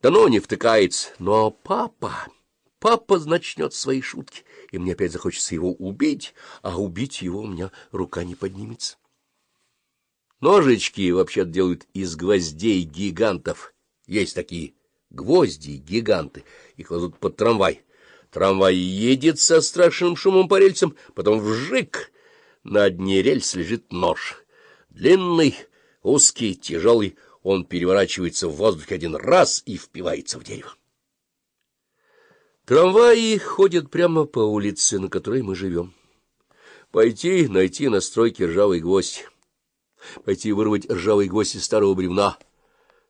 Да ну, не втыкается. Но папа... Папа начнет свои шутки, и мне опять захочется его убить, а убить его у меня рука не поднимется. Ножички вообще делают из гвоздей гигантов. Есть такие гвозди-гиганты, и кладут под трамвай. Трамвай едет со страшным шумом по рельсам, потом вжик. На дне рельс лежит нож. Длинный, узкий, тяжелый, он переворачивается в воздухе один раз и впивается в дерево. Трамваи ходят прямо по улице, на которой мы живем. Пойти найти на стройке ржавый гвоздь. Пойти вырвать ржавый гвоздь из старого бревна.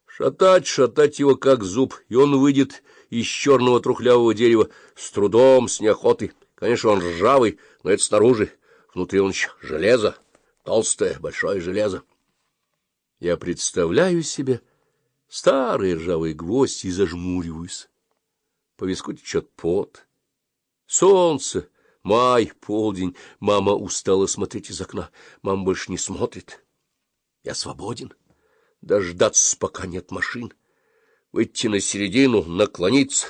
Шатать, шатать его как зуб, и он выйдет из черного трухлявого дерева с трудом, с неохотой. Конечно, он ржавый, но это снаружи. Внутри он еще железо, толстое, большое железо. Я представляю себе старый ржавый гвоздь и зажмуриваюсь. По виску течет пот. Солнце, май, полдень. Мама устала смотреть из окна. Мама больше не смотрит. Я свободен. Дождаться, пока нет машин. Выйти на середину, наклониться,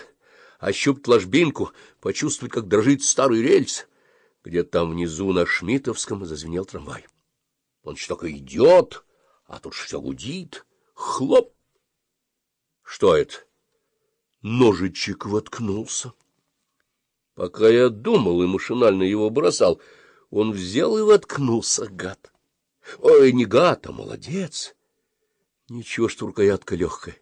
ощупать ложбинку, почувствовать, как дрожит старый рельс. Где-то там внизу на Шмитовском зазвенел трамвай. Он только идет, а тут все гудит. Хлоп! Что это? Ножичек воткнулся. Пока я думал и машинально его бросал, он взял и воткнулся, гад. Ой, не гад, а молодец. Ничего, что рукоятка легкая,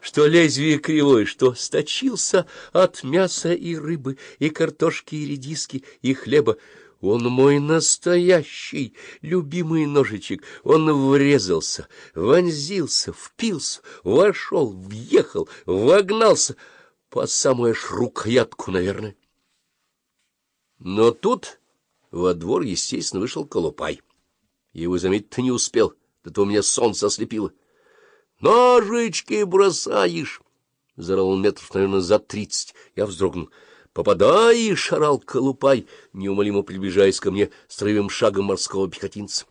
что лезвие кривое, что сточился от мяса и рыбы, и картошки, и редиски, и хлеба. Он мой настоящий, любимый ножичек. Он врезался, вонзился, впился, вошел, въехал, вогнался по самую аж рукоятку, наверное. Но тут во двор, естественно, вышел Колупай. Его заметить-то не успел, да то у меня солнце ослепило. — Ножички бросаешь! — зарал он метров, наверное, за тридцать. Я вздрогнул. «Попадаешь!» — орал Колупай, неумолимо приближаясь ко мне строевым шагом морского пехотинца.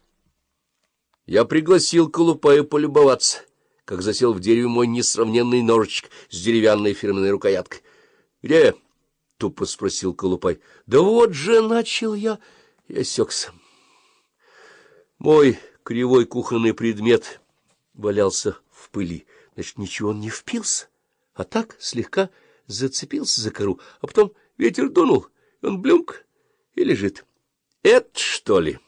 Я пригласил Колупая полюбоваться, как засел в дереве мой несравненный ножичек с деревянной фирменной рукояткой. — Где? — тупо спросил Колупай. — Да вот же начал я и осекся. Мой кривой кухонный предмет валялся в пыли. Значит, ничего он не впился, а так слегка зацепился за кору, а потом ветер дунул, он блюмк и лежит. — Это что ли?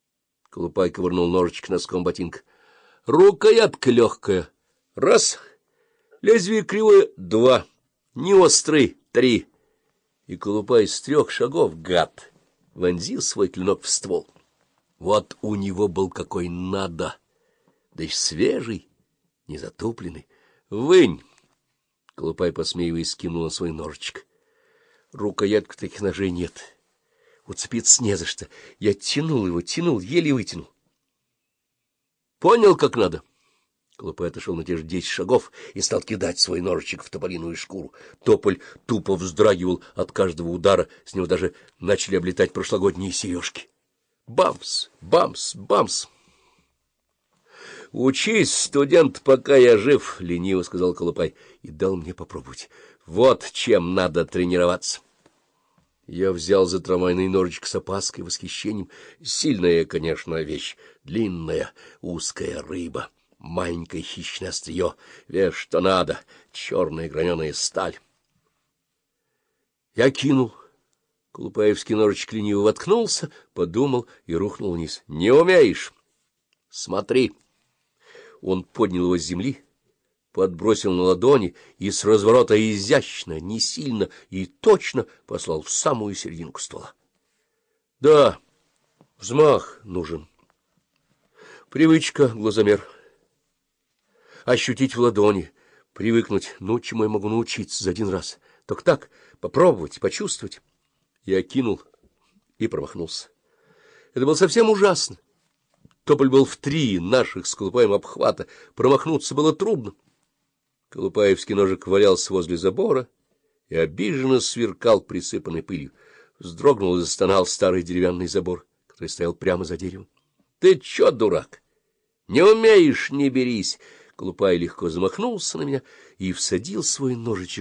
— Колупай ковырнул ножичек носком ботинка. — Рукоятка легкая. Раз. Лезвие кривое. Два. Не острый. Три. И Колупай с трех шагов, гад, вонзил свой клинок в ствол. Вот у него был какой надо, да и свежий, незатупленный. Вынь! Колупай, посмеиваясь, скинул на свой ножичек. Рукоятку таких ножей нет. Уцепиться не за что. Я тянул его, тянул, еле вытянул. Понял, как надо? Колупай отошел на те же десять шагов и стал кидать свой ножичек в тополиную шкуру. Тополь тупо вздрагивал от каждого удара, с него даже начали облетать прошлогодние сережки. Бамс, бамс, бамс! — Учись, студент, пока я жив, — лениво сказал Колупай, и дал мне попробовать. Вот чем надо тренироваться. Я взял за трамвайный ножичек с опаской восхищением. Сильная, конечно, вещь. Длинная, узкая рыба. Маленькое хищное острие. Вещь, что надо. Черная граненая сталь. Я кинул. Колупаевский ножичек лениво воткнулся, подумал и рухнул вниз. — Не умеешь? — Смотри. Он поднял его с земли, подбросил на ладони и с разворота изящно, не сильно и точно послал в самую серединку ствола. Да, взмах нужен. Привычка, глазомер. Ощутить в ладони, привыкнуть, ну, чему я могу научиться за один раз. Только так, попробовать, почувствовать. Я кинул и промахнулся. Это было совсем ужасно. Тополь был в три наших с Колупаем обхвата. Промахнуться было трудно. Колупаевский ножик валялся возле забора и обиженно сверкал присыпанной пылью. Вздрогнул и застонал старый деревянный забор, который стоял прямо за деревом. — Ты чё, дурак? Не умеешь — не берись! Колупай легко замахнулся на меня и всадил свой ножичек